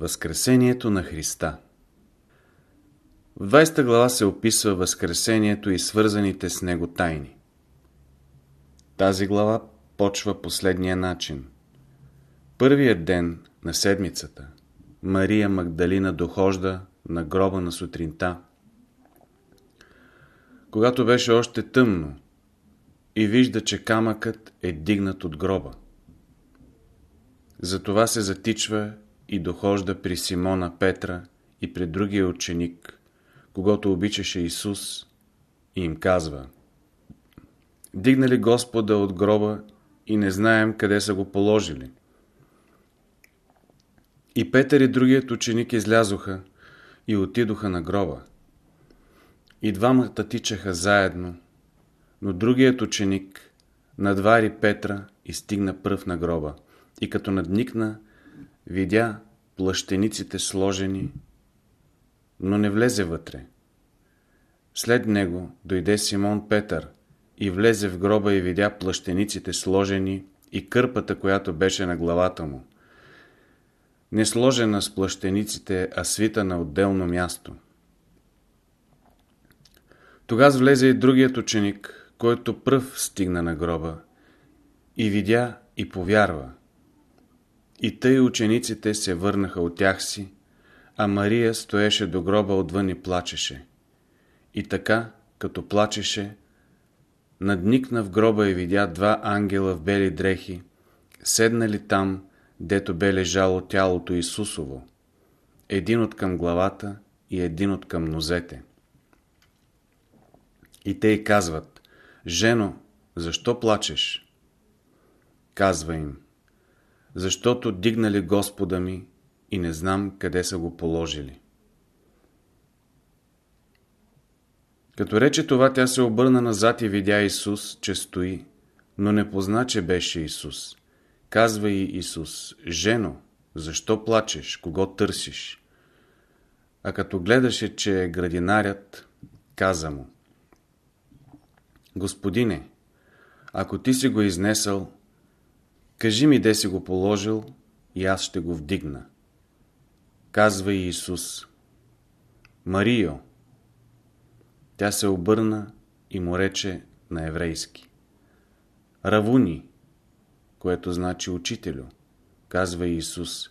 Възкресението на Христа В 20 глава се описва Възкресението и свързаните с него тайни. Тази глава почва последния начин. Първият ден на седмицата Мария Магдалина дохожда на гроба на сутринта, когато беше още тъмно и вижда, че камъкът е дигнат от гроба. Затова се затичва и дохожда при Симона Петра и при другия ученик, когато обичаше Исус и им казва Дигнали Господа от гроба и не знаем къде са го положили. И Петър и другият ученик излязоха и отидоха на гроба. И двамата тичаха заедно, но другият ученик надвари Петра и стигна пръв на гроба. И като надникна, видя плащениците сложени, но не влезе вътре. След него дойде Симон Петър и влезе в гроба и видя плащениците сложени и кърпата, която беше на главата му. Не сложена с плащениците, а свита на отделно място. Тогава влезе и другият ученик, който пръв стигна на гроба и видя и повярва. И тъй учениците се върнаха от тях си, а Мария стоеше до гроба отвън и плачеше. И така, като плачеше, надникна в гроба и видя два ангела в бели дрехи, седнали там, дето бе лежало тялото Исусово, един от към главата и един от към нозете. И те й казват, Жено, защо плачеш? Казва им, защото дигнали Господа ми и не знам къде са го положили. Като рече това, тя се обърна назад и видя Исус, че стои, но не позна, че беше Исус. Казва и Исус, Жено, защо плачеш, кого търсиш? А като гледаше, че е градинарят, каза му, Господине, ако ти си го изнесъл, кажи ми де си го положил и аз ще го вдигна. Казва и Исус, Марио, тя се обърна и му рече на еврейски. Равуни, което значи учителю, казва Исус.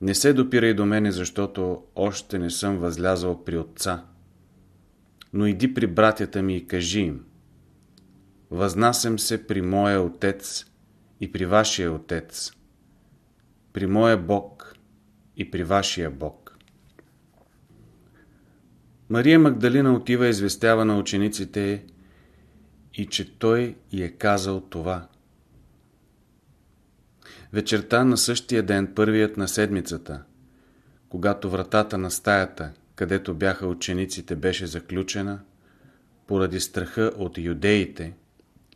Не се допирай до мене, защото още не съм възлязал при Отца. Но иди при братята ми и кажи им. Възнасям се при моя Отец и при вашия Отец, при моя Бог и при вашия Бог. Мария Магдалина отива известява на учениците и че той й е казал това. Вечерта на същия ден, първият на седмицата, когато вратата на стаята, където бяха учениците, беше заключена, поради страха от юдеите,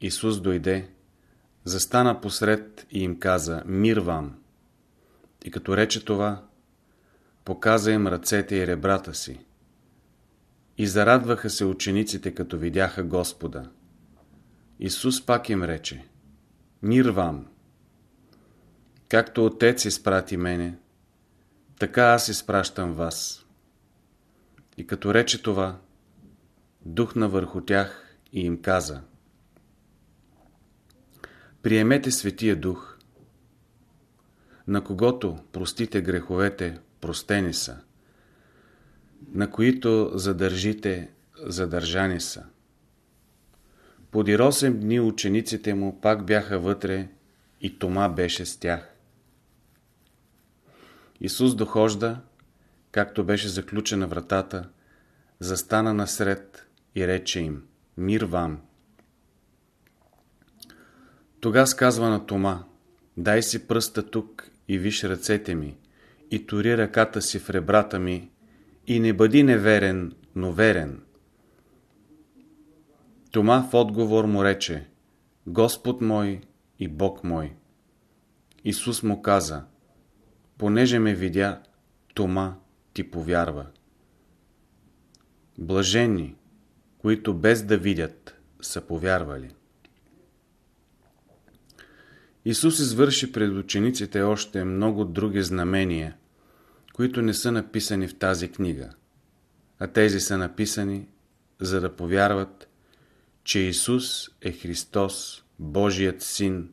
Исус дойде, застана посред и им каза «Мир вам!» И като рече това, показа им ръцете и ребрата си. И зарадваха се учениците, като видяха Господа. Исус пак им рече, Мир вам! Както Отец изпрати мене, така аз изпращам вас. И като рече това, духна върху тях и им каза, Приемете Светия Дух, на когото простите греховете, простени са на които задържите задържани са. Поди 8 дни учениците му пак бяха вътре и Тома беше с тях. Исус дохожда, както беше заключена вратата, застана насред и рече им «Мир вам!» Тога сказва на Тома «Дай си пръста тук и виж ръцете ми и тори ръката си в ребрата ми и не бъди неверен, но верен. Тома в отговор му рече, Господ мой и Бог мой. Исус му каза, понеже ме видя, Тома ти повярва. Блажени, които без да видят, са повярвали. Исус извърши пред учениците още много други знамения – които не са написани в тази книга, а тези са написани, за да повярват, че Исус е Христос, Божият Син,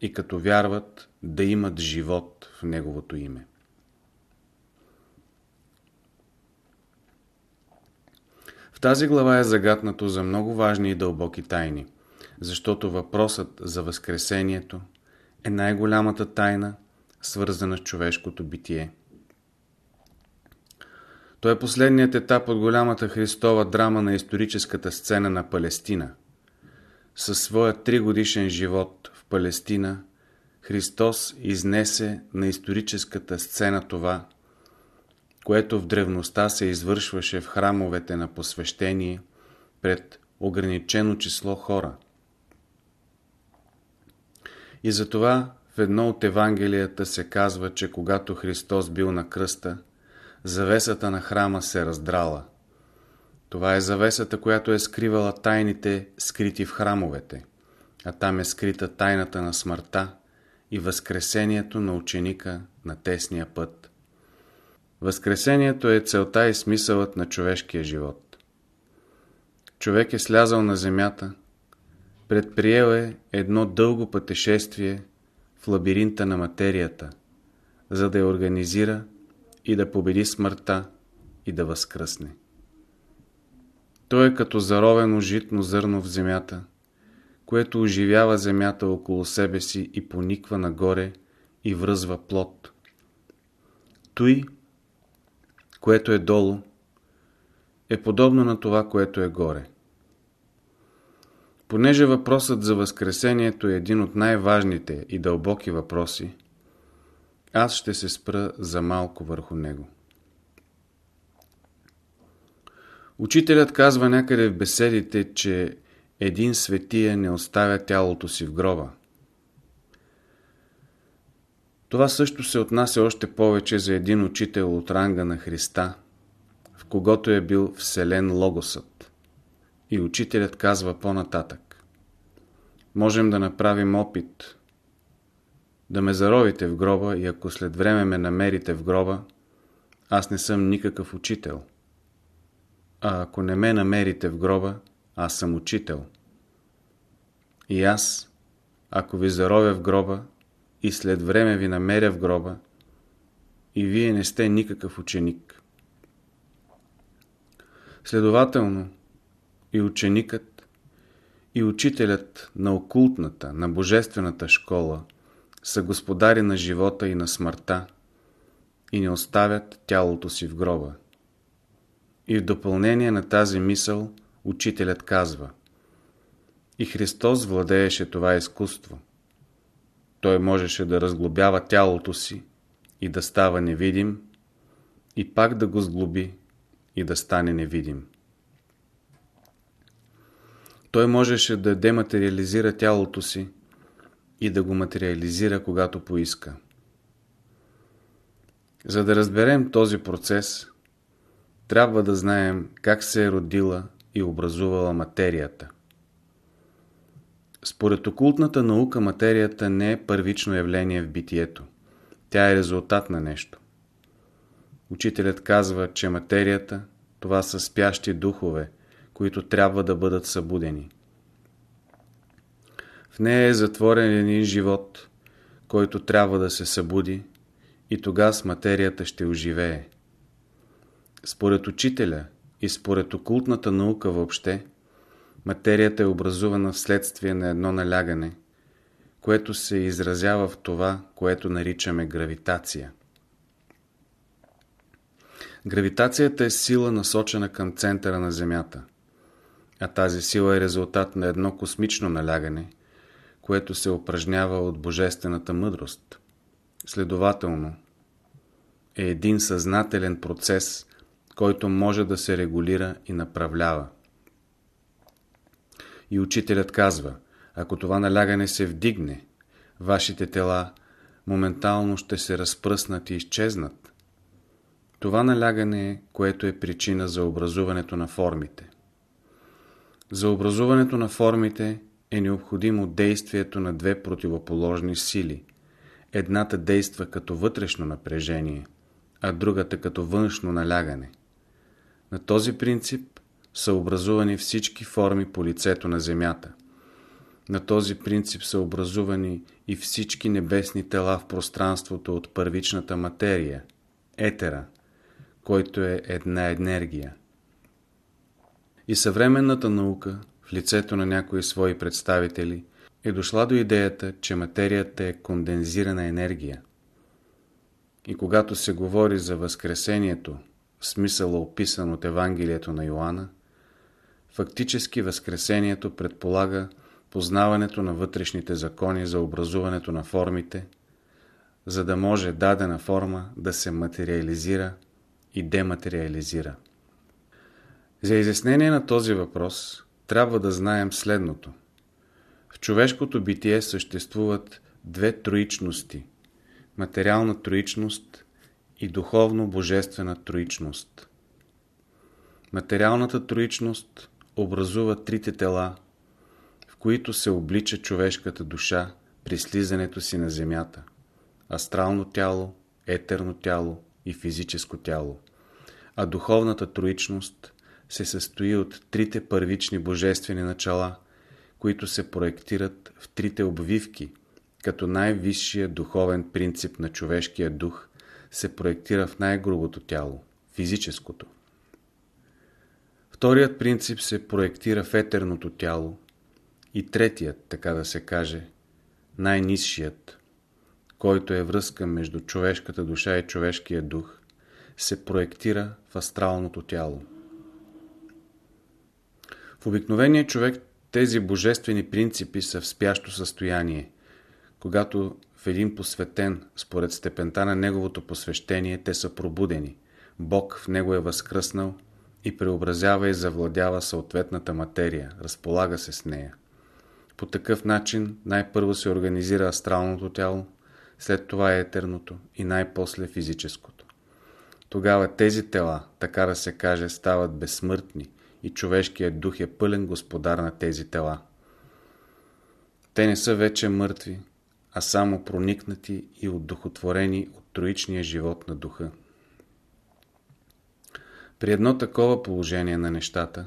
и като вярват да имат живот в Неговото име. В тази глава е загатнато за много важни и дълбоки тайни, защото въпросът за Възкресението е най-голямата тайна, свързана с човешкото битие. Той е последният етап от голямата Христова драма на историческата сцена на Палестина. Със своя тригодишен живот в Палестина, Христос изнесе на историческата сцена това, което в древността се извършваше в храмовете на посвещение пред ограничено число хора. И затова в едно от Евангелията се казва, че когато Христос бил на кръста, завесата на храма се раздрала. Това е завесата, която е скривала тайните, скрити в храмовете, а там е скрита тайната на смъртта и възкресението на ученика на тесния път. Възкресението е целта и смисълът на човешкия живот. Човек е слязал на земята, предприел е едно дълго пътешествие в лабиринта на материята, за да я организира и да победи смъртта и да възкръсне. Той е като заровено житно зърно в земята, което оживява земята около себе си и пониква нагоре и връзва плод. Той, което е долу, е подобно на това, което е горе. Понеже въпросът за Възкресението е един от най-важните и дълбоки въпроси, аз ще се спра за малко върху него. Учителят казва някъде в беседите, че един светия не оставя тялото си в гроба. Това също се отнася още повече за един учител от ранга на Христа, в когото е бил вселен Логосът. И учителят казва по-нататък. Можем да направим опит да ме заровите в гроба и ако след време ме намерите в гроба, аз не съм никакъв учител. А ако не ме намерите в гроба, аз съм учител. И аз, ако ви заровя в гроба и след време ви намеря в гроба, и вие не сте никакъв ученик. Следователно, и ученикът, и учителят на окултната, на божествената школа са господари на живота и на смъртта и не оставят тялото си в гроба. И в допълнение на тази мисъл учителят казва И Христос владееше това изкуство. Той можеше да разглобява тялото си и да става невидим, и пак да го сглоби и да стане невидим. Той можеше да дематериализира тялото си и да го материализира, когато поиска. За да разберем този процес, трябва да знаем как се е родила и образувала материята. Според окултната наука материята не е първично явление в битието. Тя е резултат на нещо. Учителят казва, че материята това са спящи духове, които трябва да бъдат събудени. В нея е затворен един живот, който трябва да се събуди и тогава с материята ще оживее. Според учителя и според окултната наука въобще, материята е образувана вследствие на едно налягане, което се изразява в това, което наричаме гравитация. Гравитацията е сила насочена към центъра на Земята, а тази сила е резултат на едно космично налягане, което се упражнява от божествената мъдрост. Следователно, е един съзнателен процес, който може да се регулира и направлява. И учителят казва, ако това налягане се вдигне, вашите тела моментално ще се разпръснат и изчезнат. Това налягане е, което е причина за образуването на формите. За образуването на формите е необходимо действието на две противоположни сили. Едната действа като вътрешно напрежение, а другата като външно налягане. На този принцип са образувани всички форми по лицето на Земята. На този принцип са образувани и всички небесни тела в пространството от първичната материя, етера, който е една енергия. И съвременната наука, в лицето на някои свои представители, е дошла до идеята, че материята е кондензирана енергия. И когато се говори за Възкресението, в смисъла описан от Евангелието на Йоанна, фактически Възкресението предполага познаването на вътрешните закони за образуването на формите, за да може дадена форма да се материализира и дематериализира. За изяснение на този въпрос трябва да знаем следното. В човешкото битие съществуват две троичности – материална троичност и духовно-божествена троичност. Материалната троичност образува трите тела, в които се облича човешката душа при слизането си на земята – астрално тяло, етерно тяло и физическо тяло. А духовната троичност се състои от трите първични божествени начала, които се проектират в трите обвивки, като най-висшия духовен принцип на човешкия дух се проектира в най-грубото тяло, физическото. Вторият принцип се проектира в етерното тяло и третият, така да се каже, най-низшият, който е връзка между човешката душа и човешкия дух, се проектира в астралното тяло. В обикновения човек тези божествени принципи са в спящо състояние. Когато в един посветен, според степента на неговото посвещение, те са пробудени. Бог в него е възкръснал и преобразява и завладява съответната материя, разполага се с нея. По такъв начин най-първо се организира астралното тяло, след това е етерното и най-после физическото. Тогава тези тела, така да се каже, стават безсмъртни и човешкият дух е пълен господар на тези тела. Те не са вече мъртви, а само проникнати и отдухотворени от троичния живот на духа. При едно такова положение на нещата,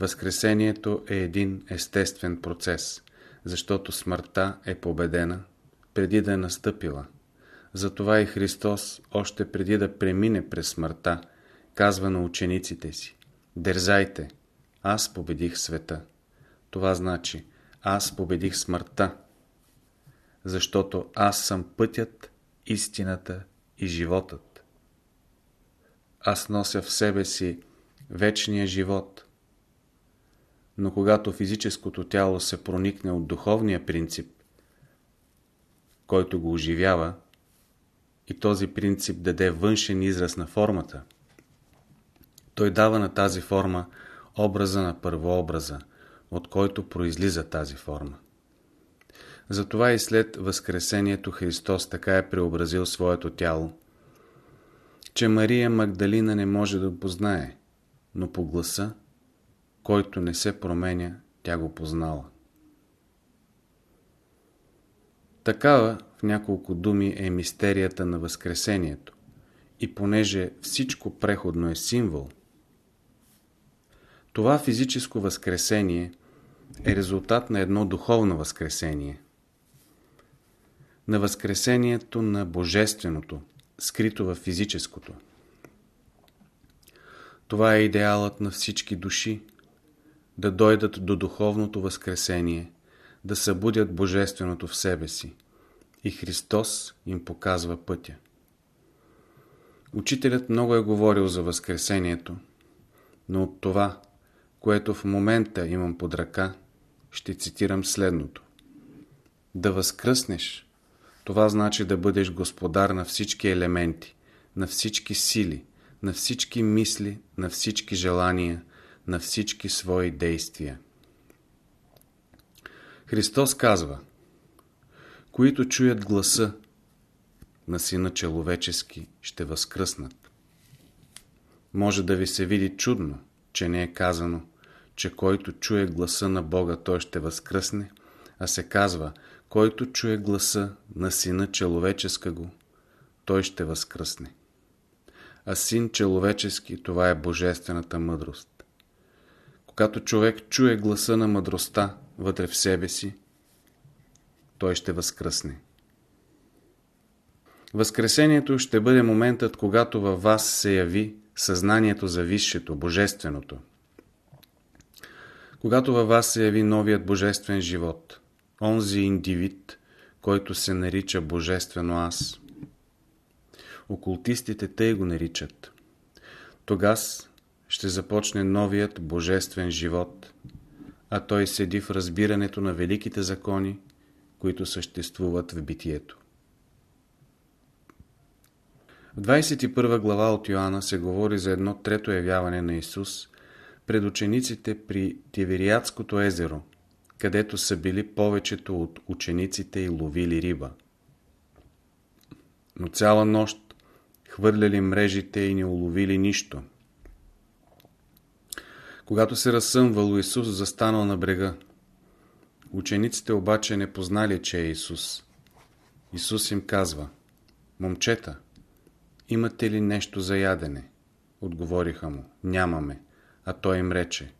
Възкресението е един естествен процес, защото смъртта е победена преди да е настъпила. Затова и Христос, още преди да премине през смъртта, казва на учениците си Дерзайте, аз победих света. Това значи, аз победих смъртта, защото аз съм пътят, истината и животът. Аз нося в себе си вечния живот. Но когато физическото тяло се проникне от духовния принцип, който го оживява, и този принцип даде външен израз на формата, той дава на тази форма образа на първообраза, от който произлиза тази форма. Затова и след Възкресението Христос така е преобразил своето тяло, че Мария Магдалина не може да го познае, но по гласа, който не се променя, тя го познала. Такава в няколко думи е мистерията на Възкресението. И понеже всичко преходно е символ, това физическо възкресение е резултат на едно духовно възкресение. На възкресението на Божественото, скрито в физическото. Това е идеалът на всички души, да дойдат до духовното възкресение, да събудят Божественото в себе си. И Христос им показва пътя. Учителят много е говорил за Възкресението, но от това, което в момента имам под ръка, ще цитирам следното. Да възкръснеш, това значи да бъдеш господар на всички елементи, на всички сили, на всички мисли, на всички желания, на всички свои действия. Христос казва, които чуят гласа на Сина Человечески, ще възкръснат. Може да ви се види чудно, че не е казано, че който чуе гласа на Бога, той ще възкръсне, а се казва, който чуе гласа на Сина Человеческа го, той ще възкръсне. а син человечески това е божествената мъдрост. Когато човек чуе гласа на мъдростта вътре в себе си, той ще възкръсне. Възкресението ще бъде моментът, когато във вас се яви съзнанието за висшето, божественото. Когато във вас се яви новият божествен живот, онзи индивид, който се нарича Божествено Аз. Окултистите тъй го наричат. Тогас ще започне новият божествен живот, а той седи в разбирането на великите закони, които съществуват в битието. В 21 глава от Йоанна се говори за едно трето явяване на Исус пред учениците при Тивериадското езеро, където са били повечето от учениците и ловили риба. Но цяла нощ хвърляли мрежите и не уловили нищо. Когато се разсъмвало, Исус застанал на брега. Учениците обаче не познали, че е Исус. Исус им казва, момчета, имате ли нещо за ядене? Отговориха му, нямаме. А той им рече,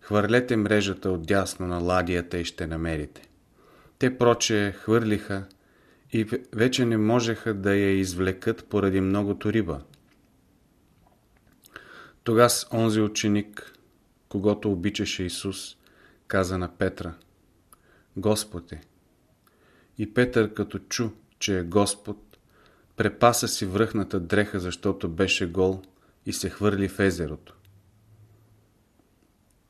хвърлете мрежата отдясно на ладията и ще намерите. Те проче хвърлиха и вече не можеха да я извлекат поради многото риба. Тогас онзи ученик, когато обичаше Исус, каза на Петра, Господе. И Петър като чу, че е Господ, препаса си връхната дреха, защото беше гол и се хвърли в езерото.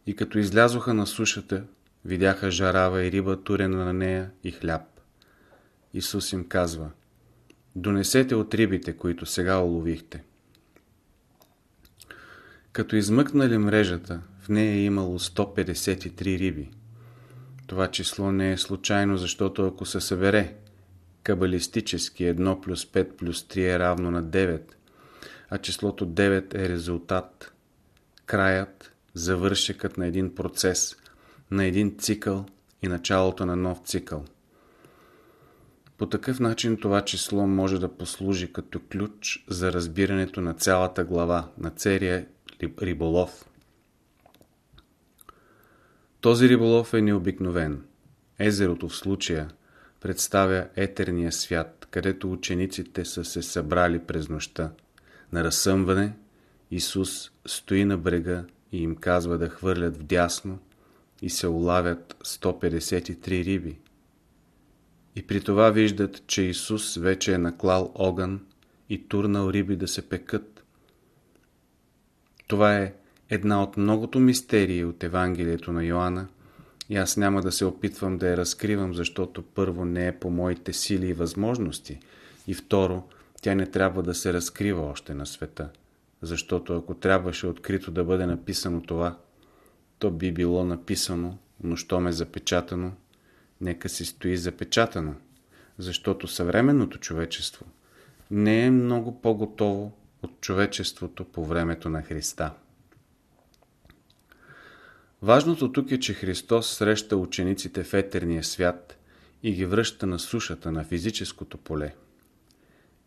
И като излязоха на сушата, видяха жарава и риба турена на нея и хляб. Исус им казва, донесете от рибите, които сега уловихте. Като измъкнали мрежата, в нея е имало 153 риби. Това число не е случайно, защото ако се събере, кабалистически 1 плюс 5 плюс 3 е равно на 9, а числото 9 е резултат, краят, завършекът на един процес, на един цикъл и началото на нов цикъл. По такъв начин това число може да послужи като ключ за разбирането на цялата глава, на целия риболов. Този риболов е необикновен. Езерото в случая представя етерния свят, където учениците са се събрали през нощта. На разсъмване Исус стои на брега и им казва да хвърлят вдясно и се улавят 153 риби. И при това виждат, че Исус вече е наклал огън и турнал риби да се пекат. Това е една от многото мистерии от Евангелието на Йоанна и аз няма да се опитвам да я разкривам, защото първо не е по моите сили и възможности и второ, тя не трябва да се разкрива още на света. Защото ако трябваше открито да бъде написано това, то би било написано, но що ме запечатано, нека си стои запечатано, защото съвременното човечество не е много по-готово от човечеството по времето на Христа. Важното тук е, че Христос среща учениците в етерния свят и ги връща на сушата, на физическото поле.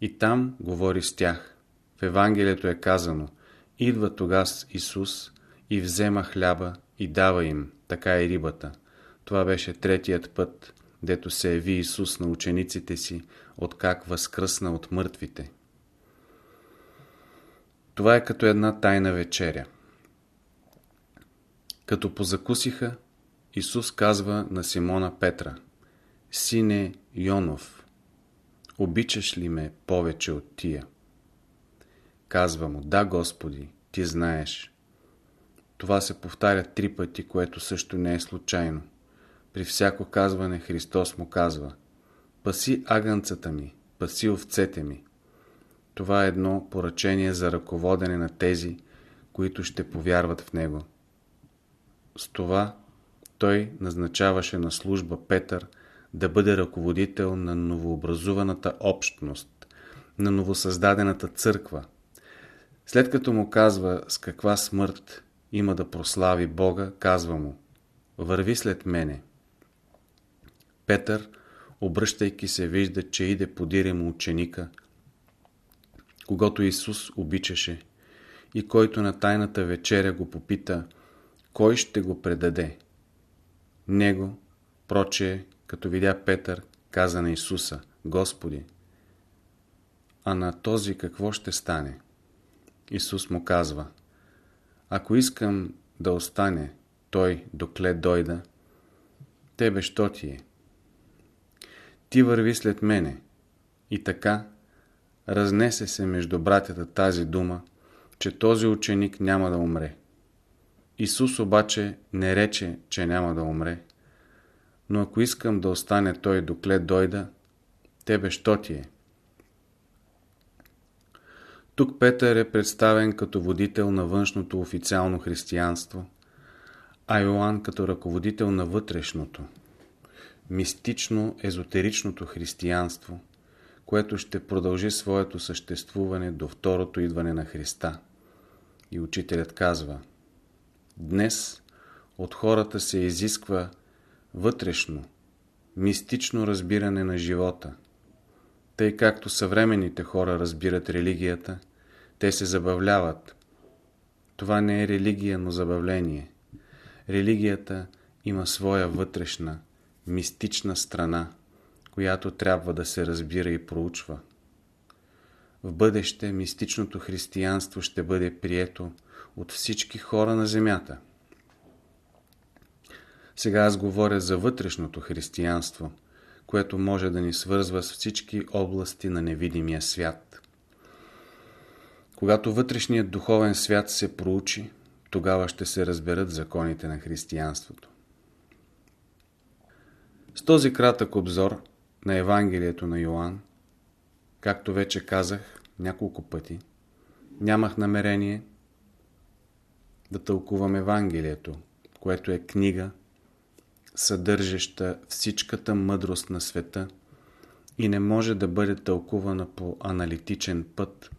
И там говори с тях. В Евангелието е казано Идва тогас Исус и взема хляба и дава им, така и рибата. Това беше третият път, дето се яви Исус на учениците си, откак възкръсна от мъртвите. Това е като една тайна вечеря. Като позакусиха, Исус казва на Симона Петра, Сине Йонов, обичаш ли ме повече от тия? Казва му, да, Господи, ти знаеш. Това се повтаря три пъти, което също не е случайно. При всяко казване Христос му казва, паси агънцата ми, паси овцете ми. Това е едно поръчение за ръководене на тези, които ще повярват в Него. С това той назначаваше на служба Петър да бъде ръководител на новообразуваната общност, на новосъздадената църква. След като му казва с каква смърт има да прослави Бога, казва му Върви след мене. Петър, обръщайки се, вижда, че иде подире му ученика, когато Исус обичаше и който на тайната вечеря го попита, кой ще го предаде. Него, прочее, като видя Петър, каза на Исуса, Господи, а на този какво ще стане? Исус му казва, ако искам да остане той докле дойда, тебе що ти е? Ти върви след мене. И така, разнесе се между братята тази дума, че този ученик няма да умре. Исус обаче не рече, че няма да умре. Но ако искам да остане той докле дойда, тебе що ти е? Тук Петър е представен като водител на външното официално християнство, а Йоанн като ръководител на вътрешното, мистично-езотеричното християнство, което ще продължи своето съществуване до второто идване на Христа. И учителят казва Днес от хората се изисква вътрешно, мистично разбиране на живота. Тъй както съвременните хора разбират религията, те се забавляват. Това не е религия, но забавление. Религията има своя вътрешна, мистична страна, която трябва да се разбира и проучва. В бъдеще мистичното християнство ще бъде прието от всички хора на земята. Сега аз говоря за вътрешното християнство, което може да ни свързва с всички области на невидимия свят. Когато вътрешният духовен свят се проучи, тогава ще се разберат законите на християнството. С този кратък обзор на Евангелието на Йоанн, както вече казах няколко пъти, нямах намерение да тълкувам Евангелието, което е книга, съдържаща всичката мъдрост на света и не може да бъде тълкувана по аналитичен път.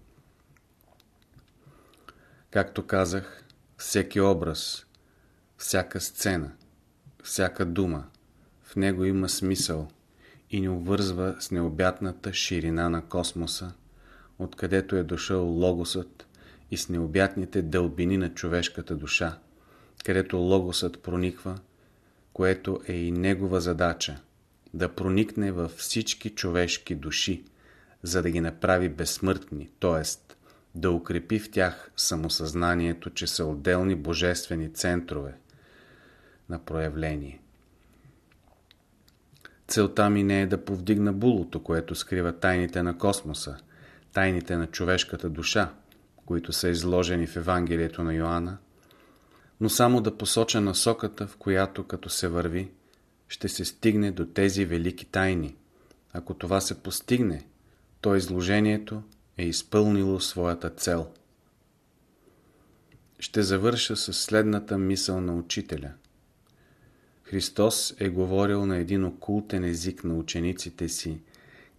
Както казах, всеки образ, всяка сцена, всяка дума, в него има смисъл и ни обвързва с необятната ширина на космоса, откъдето е дошъл Логосът и с необятните дълбини на човешката душа, където Логосът прониква, което е и негова задача – да проникне във всички човешки души, за да ги направи безсмъртни, т.е. да укрепи в тях самосъзнанието, че са отделни божествени центрове на проявление. Целта ми не е да повдигна булото, което скрива тайните на космоса, тайните на човешката душа, които са изложени в Евангелието на Йоанна, но само да посоча насоката, в която като се върви, ще се стигне до тези велики тайни. Ако това се постигне, то изложението е изпълнило своята цел. Ще завърша с следната мисъл на учителя – Христос е говорил на един окултен език на учениците си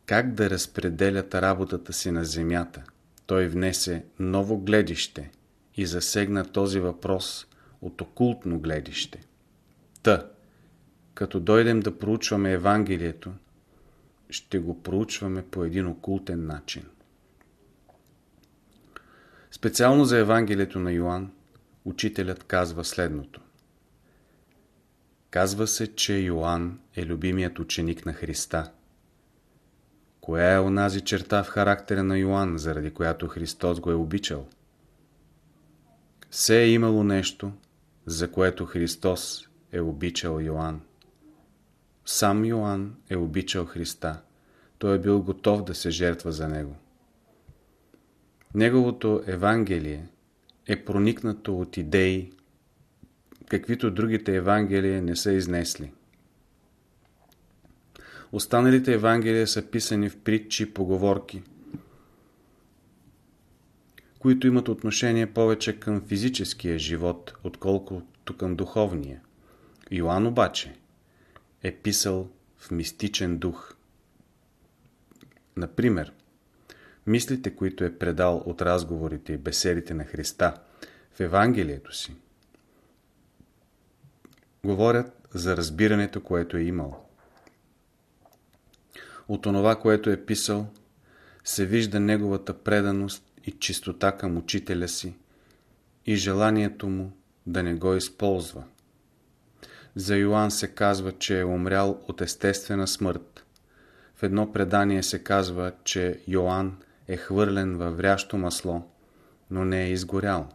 как да разпределят работата си на земята. Той внесе ново гледище и засегна този въпрос от окултно гледище. Та, като дойдем да проучваме Евангелието, ще го проучваме по един окултен начин. Специално за Евангелието на Йоанн, учителят казва следното. Казва се, че Йоанн е любимият ученик на Христа. Коя е онази черта в характера на Йоанн, заради която Христос го е обичал? Все е имало нещо, за което Христос е обичал Йоанн. Сам Йоанн е обичал Христа. Той е бил готов да се жертва за него. Неговото Евангелие е проникнато от идеи, каквито другите Евангелия не са изнесли. Останалите Евангелия са писани в притчи, поговорки, които имат отношение повече към физическия живот, отколкото към духовния. Йоанн обаче е писал в мистичен дух. Например, мислите, които е предал от разговорите и беседите на Христа в Евангелието си, говорят за разбирането, което е имал. От онова, което е писал, се вижда неговата преданост и чистота към учителя си и желанието му да не го използва. За Йоанн се казва, че е умрял от естествена смърт. В едно предание се казва, че Йоанн е хвърлен във врящо масло, но не е изгорял.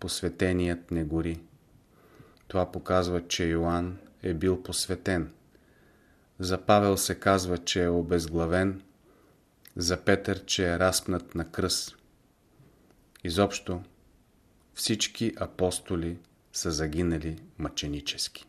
Посветеният не гори. Това показва, че Йоанн е бил посветен. За Павел се казва, че е обезглавен, за Петър, че е разпнат на кръст. Изобщо всички апостоли са загинали мъченически.